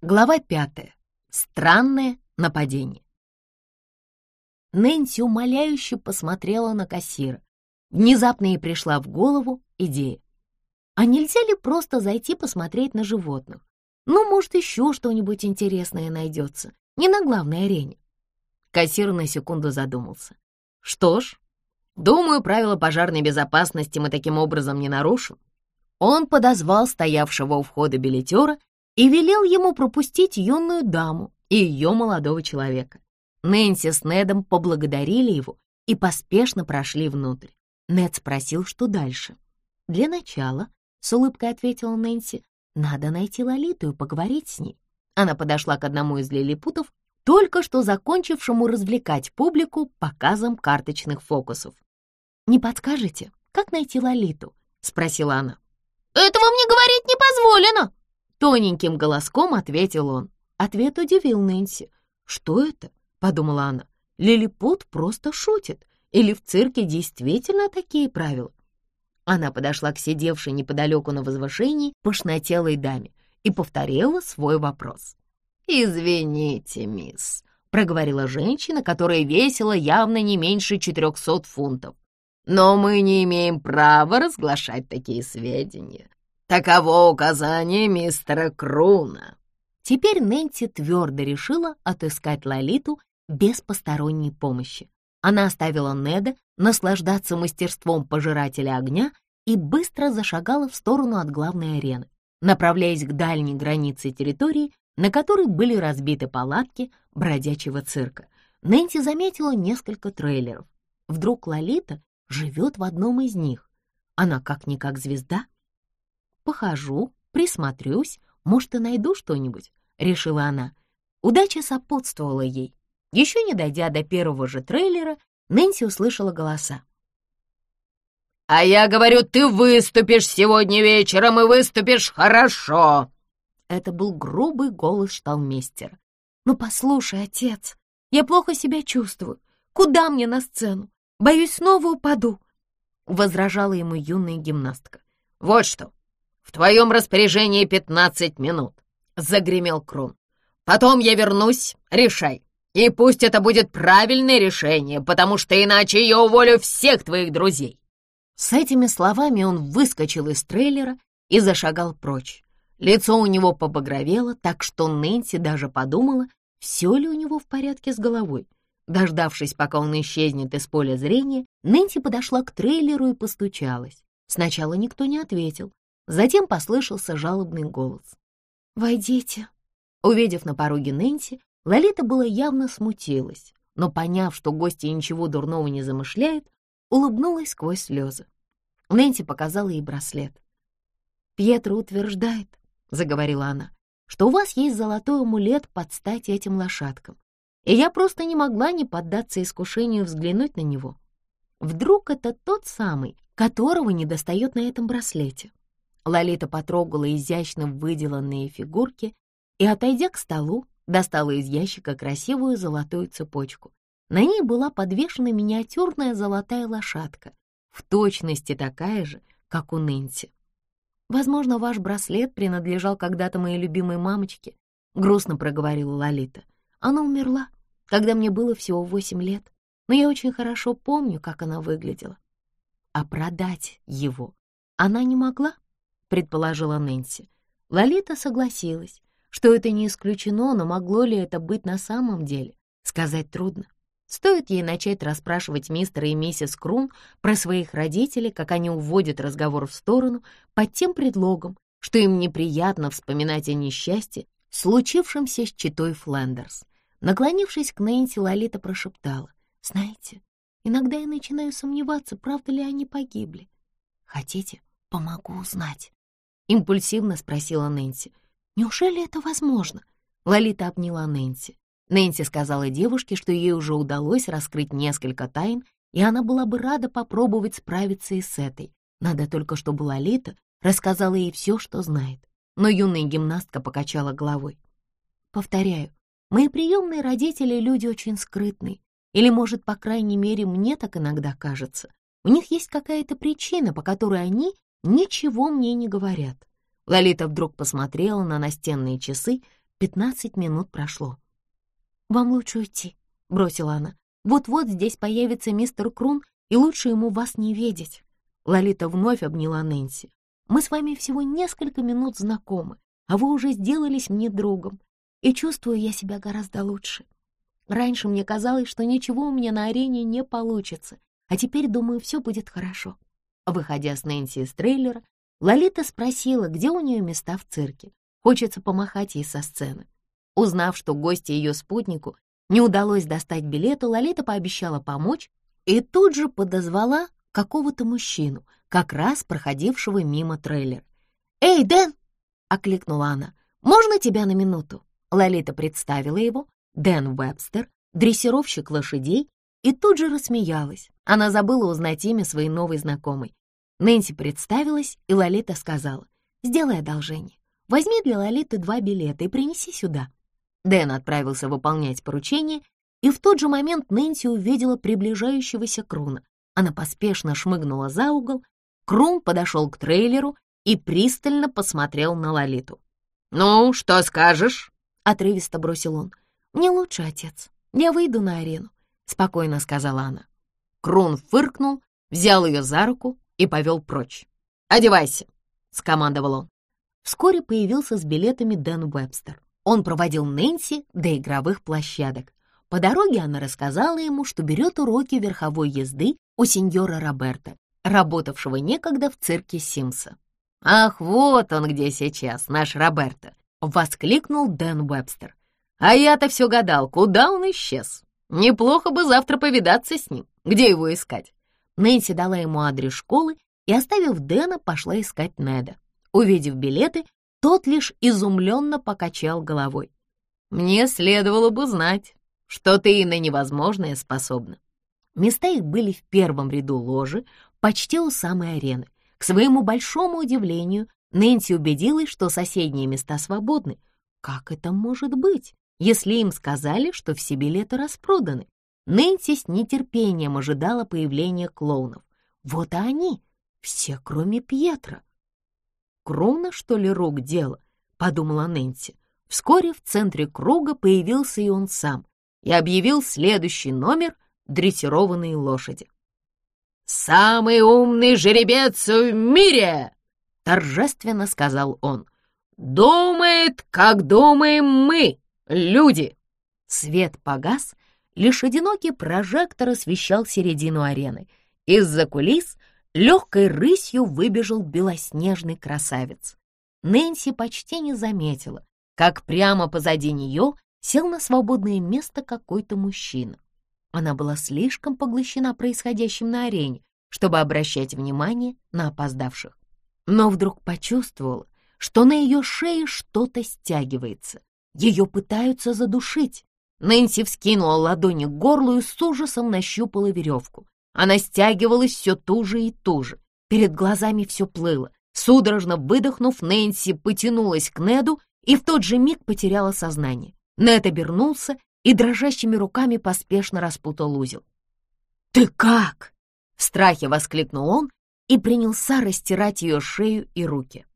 Глава пятая. Странное нападение. Нэнси умоляюще посмотрела на кассира. Внезапно ей пришла в голову идея. А нельзя ли просто зайти посмотреть на животных? Ну, может, еще что-нибудь интересное найдется. Не на главной арене. Кассир на секунду задумался. Что ж, думаю, правила пожарной безопасности мы таким образом не нарушим. Он подозвал стоявшего у входа билетера и велел ему пропустить юную даму и ее молодого человека. Нэнси с Недом поблагодарили его и поспешно прошли внутрь. Нед спросил, что дальше. «Для начала», — с улыбкой ответила Нэнси, «надо найти Лолиту и поговорить с ней». Она подошла к одному из лилипутов, только что закончившему развлекать публику показом карточных фокусов. «Не подскажете, как найти Лолиту?» — спросила она. «Этого мне говорить не позволено!» Тоненьким голоском ответил он. Ответ удивил Нэнси. «Что это?» — подумала она. «Лилипут просто шутит. Или в цирке действительно такие правила?» Она подошла к сидевшей неподалеку на возвышении пышнотелой даме и повторила свой вопрос. «Извините, мисс», — проговорила женщина, которая весила явно не меньше четырехсот фунтов. «Но мы не имеем права разглашать такие сведения. Таково указание мистера Круна. Теперь Нэнси твердо решила отыскать Лолиту без посторонней помощи. Она оставила Неда наслаждаться мастерством пожирателя огня и быстро зашагала в сторону от главной арены, направляясь к дальней границе территории, на которой были разбиты палатки бродячего цирка. Нэнси заметила несколько трейлеров. Вдруг Лолита живет в одном из них. Она как-никак звезда — Похожу, присмотрюсь, может, и найду что-нибудь, — решила она. Удача сопутствовала ей. Еще не дойдя до первого же трейлера, Нэнси услышала голоса. «А я говорю, ты выступишь сегодня вечером и выступишь хорошо!» Это был грубый голос шталмейстера. «Ну, послушай, отец, я плохо себя чувствую. Куда мне на сцену? Боюсь, снова упаду!» Возражала ему юная гимнастка. «Вот что, «В твоем распоряжении пятнадцать минут», — загремел Крун. «Потом я вернусь, решай. И пусть это будет правильное решение, потому что иначе я уволю всех твоих друзей». С этими словами он выскочил из трейлера и зашагал прочь. Лицо у него побагровело, так что Нэнси даже подумала, все ли у него в порядке с головой. Дождавшись, пока он исчезнет из поля зрения, Нэнси подошла к трейлеру и постучалась. Сначала никто не ответил, Затем послышался жалобный голос. «Войдите». Увидев на пороге Нэнси, Лолита была явно смутилась, но, поняв, что гости ничего дурного не замышляют, улыбнулась сквозь слезы. Нэнси показала ей браслет. «Пьетро утверждает», — заговорила она, «что у вас есть золотой амулет под стать этим лошадкам, и я просто не могла не поддаться искушению взглянуть на него. Вдруг это тот самый, которого не достает на этом браслете?» Лолита потрогала изящно выделанные фигурки и, отойдя к столу, достала из ящика красивую золотую цепочку. На ней была подвешена миниатюрная золотая лошадка, в точности такая же, как у Нэнси. «Возможно, ваш браслет принадлежал когда-то моей любимой мамочке», — грустно проговорила Лолита. «Она умерла, когда мне было всего восемь лет, но я очень хорошо помню, как она выглядела. А продать его она не могла?» — предположила Нэнси. Лолита согласилась, что это не исключено, но могло ли это быть на самом деле, сказать трудно. Стоит ей начать расспрашивать мистера и миссис Крун про своих родителей, как они уводят разговор в сторону, под тем предлогом, что им неприятно вспоминать о несчастье, случившемся с читой Флендерс. Наклонившись к Нэнси, Лолита прошептала, «Знаете, иногда я начинаю сомневаться, правда ли они погибли. Хотите, помогу узнать?» Импульсивно спросила Нэнси. «Неужели это возможно?» Лолита обняла Нэнси. Нэнси сказала девушке, что ей уже удалось раскрыть несколько тайн, и она была бы рада попробовать справиться и с этой. Надо только, чтобы Лолита рассказала ей все, что знает. Но юная гимнастка покачала головой. «Повторяю, мои приемные родители — люди очень скрытные. Или, может, по крайней мере, мне так иногда кажется. У них есть какая-то причина, по которой они ничего мне не говорят. Лолита вдруг посмотрела на настенные часы, Пятнадцать минут прошло. «Вам лучше уйти», — бросила она. «Вот-вот здесь появится мистер Крун, и лучше ему вас не видеть». Лолита вновь обняла Нэнси. «Мы с вами всего несколько минут знакомы, а вы уже сделались мне другом, и чувствую я себя гораздо лучше. Раньше мне казалось, что ничего у меня на арене не получится, а теперь, думаю, все будет хорошо». Выходя с Нэнси из трейлера, Лолита спросила, где у нее места в цирке. Хочется помахать ей со сцены. Узнав, что гости ее спутнику не удалось достать билета, Лолита пообещала помочь и тут же подозвала какого-то мужчину, как раз проходившего мимо трейлер. «Эй, Дэн!» — окликнула она. «Можно тебя на минуту?» Лолита представила его, Дэн Вебстер, дрессировщик лошадей, и тут же рассмеялась. Она забыла узнать имя своей новой знакомой. Нэнси представилась, и Лолита сказала, «Сделай одолжение. Возьми для Лолиты два билета и принеси сюда». Дэн отправился выполнять поручение, и в тот же момент Нэнси увидела приближающегося Круна. Она поспешно шмыгнула за угол. Крун подошел к трейлеру и пристально посмотрел на Лолиту. «Ну, что скажешь?» — отрывисто бросил он. «Мне лучше, отец. Я выйду на арену», — спокойно сказала она. Крун фыркнул, взял ее за руку и повел прочь. «Одевайся!» — скомандовал он. Вскоре появился с билетами Дэн Вебстер. Он проводил Нэнси до игровых площадок. По дороге она рассказала ему, что берет уроки верховой езды у сеньора Роберта, работавшего некогда в цирке Симса. «Ах, вот он где сейчас, наш Роберто!» — воскликнул Дэн Вебстер. «А я-то все гадал, куда он исчез? Неплохо бы завтра повидаться с ним. Где его искать?» Нэнси дала ему адрес школы и, оставив Дэна, пошла искать Неда. Увидев билеты, тот лишь изумленно покачал головой. «Мне следовало бы знать, что ты и на невозможное способна». Места их были в первом ряду ложи, почти у самой арены. К своему большому удивлению, Нэнси убедилась, что соседние места свободны. Как это может быть, если им сказали, что все билеты распроданы? Нэнси с нетерпением ожидала появления клоунов. Вот и они, все, кроме Пьетра. Крона, что ли, рук дело?» — подумала Нэнси. Вскоре в центре круга появился и он сам и объявил следующий номер дрессированные лошади. «Самый умный жеребец в мире!» — торжественно сказал он. «Думает, как думаем мы, люди!» Свет погас, лишь одинокий прожектор освещал середину арены. Из-за кулис легкой рысью выбежал белоснежный красавец. Нэнси почти не заметила, как прямо позади нее сел на свободное место какой-то мужчина. Она была слишком поглощена происходящим на арене, чтобы обращать внимание на опоздавших. Но вдруг почувствовала, что на ее шее что-то стягивается. Ее пытаются задушить. Нэнси вскинула ладони к горлу и с ужасом нащупала веревку. Она стягивалась все туже и туже. Перед глазами все плыло. Судорожно выдохнув, Нэнси потянулась к Неду и в тот же миг потеряла сознание. Нед обернулся и дрожащими руками поспешно распутал узел. «Ты как?» — в страхе воскликнул он и принялся растирать ее шею и руки.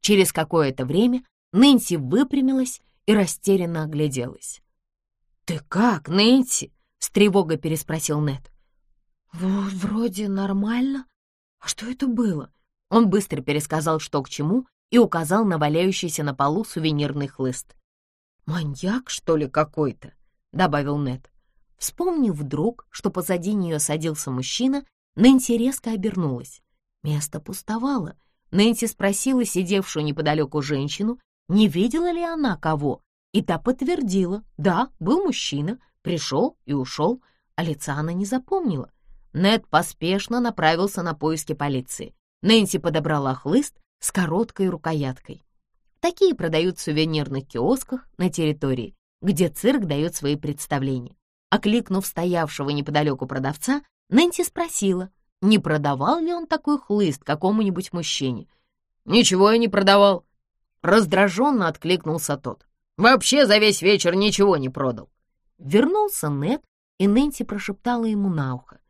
Через какое-то время Нэнси выпрямилась и растерянно огляделась. «Ты как, Нэнси?» — с тревогой переспросил Нед. «Вроде нормально. А что это было?» Он быстро пересказал, что к чему, и указал на валяющийся на полу сувенирный хлыст. «Маньяк, что ли, какой-то?» — добавил Нед. Вспомнив вдруг, что позади нее садился мужчина, Нэнси резко обернулась. Место пустовало. Нэнси спросила сидевшую неподалеку женщину, не видела ли она кого, и та подтвердила, да, был мужчина, пришел и ушел, а лица она не запомнила. Нед поспешно направился на поиски полиции. Нэнси подобрала хлыст с короткой рукояткой. Такие продают в сувенирных киосках на территории, где цирк дает свои представления. Окликнув стоявшего неподалеку продавца, Нэнси спросила, не продавал ли он такой хлыст какому-нибудь мужчине. «Ничего я не продавал», — раздраженно откликнулся тот. «Вообще за весь вечер ничего не продал». Вернулся Нед, и Нэнси прошептала ему на ухо.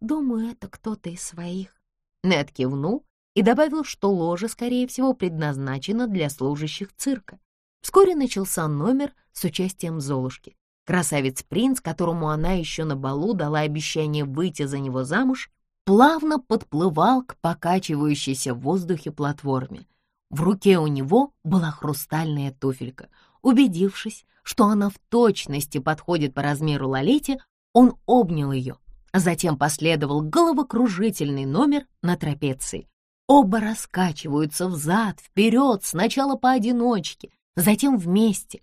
«Думаю, это кто-то из своих». Нед кивнул и добавил, что ложа, скорее всего, предназначена для служащих цирка. Вскоре начался номер с участием Золушки. Красавец-принц, которому она еще на балу дала обещание выйти за него замуж, плавно подплывал к покачивающейся в воздухе платформе. В руке у него была хрустальная туфелька. Убедившись, что она в точности подходит по размеру Лолите, он обнял ее. Затем последовал головокружительный номер на трапеции. Оба раскачиваются взад, вперед, сначала поодиночке, затем вместе.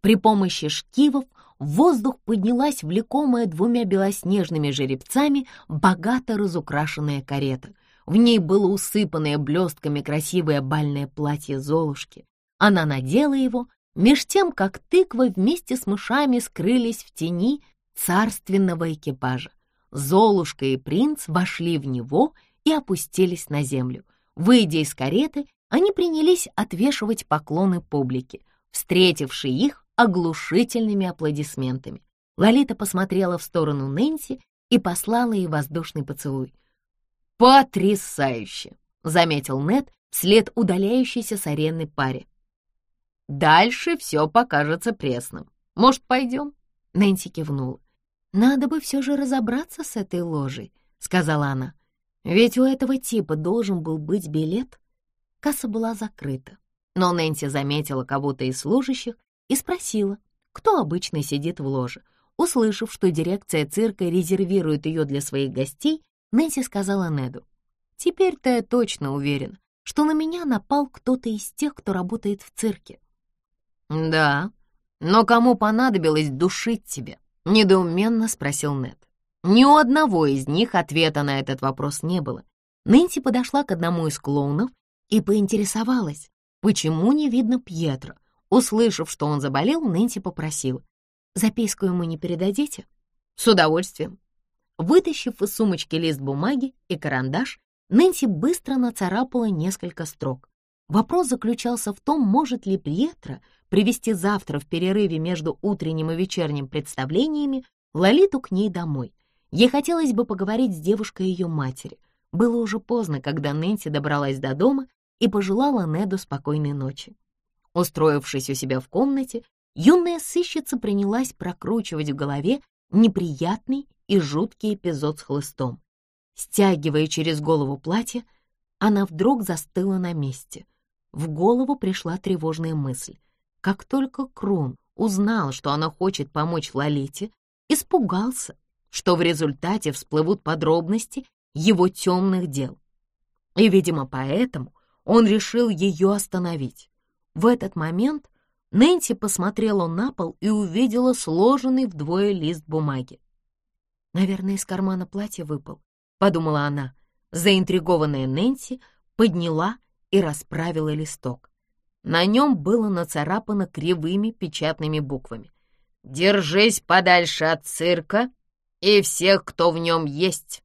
При помощи шкивов воздух поднялась влекомая двумя белоснежными жеребцами богато разукрашенная карета. В ней было усыпанное блестками красивое бальное платье Золушки. Она надела его, меж тем, как тыква вместе с мышами скрылись в тени царственного экипажа. Золушка и принц вошли в него и опустились на землю. Выйдя из кареты, они принялись отвешивать поклоны публике, встретившей их оглушительными аплодисментами. Лолита посмотрела в сторону Нэнси и послала ей воздушный поцелуй. «Потрясающе!» — заметил Нед вслед удаляющейся с арены паре. «Дальше все покажется пресным. Может, пойдем?» Нэнси кивнула. «Надо бы все же разобраться с этой ложей», — сказала она. «Ведь у этого типа должен был быть билет». Касса была закрыта, но Нэнси заметила кого-то из служащих и спросила, кто обычно сидит в ложе. Услышав, что дирекция цирка резервирует ее для своих гостей, Нэнси сказала Неду, «Теперь-то я точно уверен, что на меня напал кто-то из тех, кто работает в цирке». «Да, но кому понадобилось душить тебя?» — недоуменно спросил Нед. Ни у одного из них ответа на этот вопрос не было. Нэнси подошла к одному из клоунов и поинтересовалась, почему не видно Пьетро. Услышав, что он заболел, Нэнси попросила. «Записку ему не передадите?» «С удовольствием». Вытащив из сумочки лист бумаги и карандаш, Нэнси быстро нацарапала несколько строк. Вопрос заключался в том, может ли Пьетро привести завтра в перерыве между утренним и вечерним представлениями Лолиту к ней домой. Ей хотелось бы поговорить с девушкой ее матери. Было уже поздно, когда Нэнси добралась до дома и пожелала Неду спокойной ночи. Устроившись у себя в комнате, юная сыщица принялась прокручивать в голове неприятный и жуткий эпизод с хлыстом. Стягивая через голову платье, она вдруг застыла на месте. В голову пришла тревожная мысль. Как только Крон узнал, что она хочет помочь Лолите, испугался, что в результате всплывут подробности его темных дел. И, видимо, поэтому он решил ее остановить. В этот момент Нэнси посмотрела на пол и увидела сложенный вдвое лист бумаги. «Наверное, из кармана платья выпал», — подумала она. Заинтригованная Нэнси подняла и расправила листок. На нем было нацарапано кривыми печатными буквами. «Держись подальше от цирка и всех, кто в нем есть».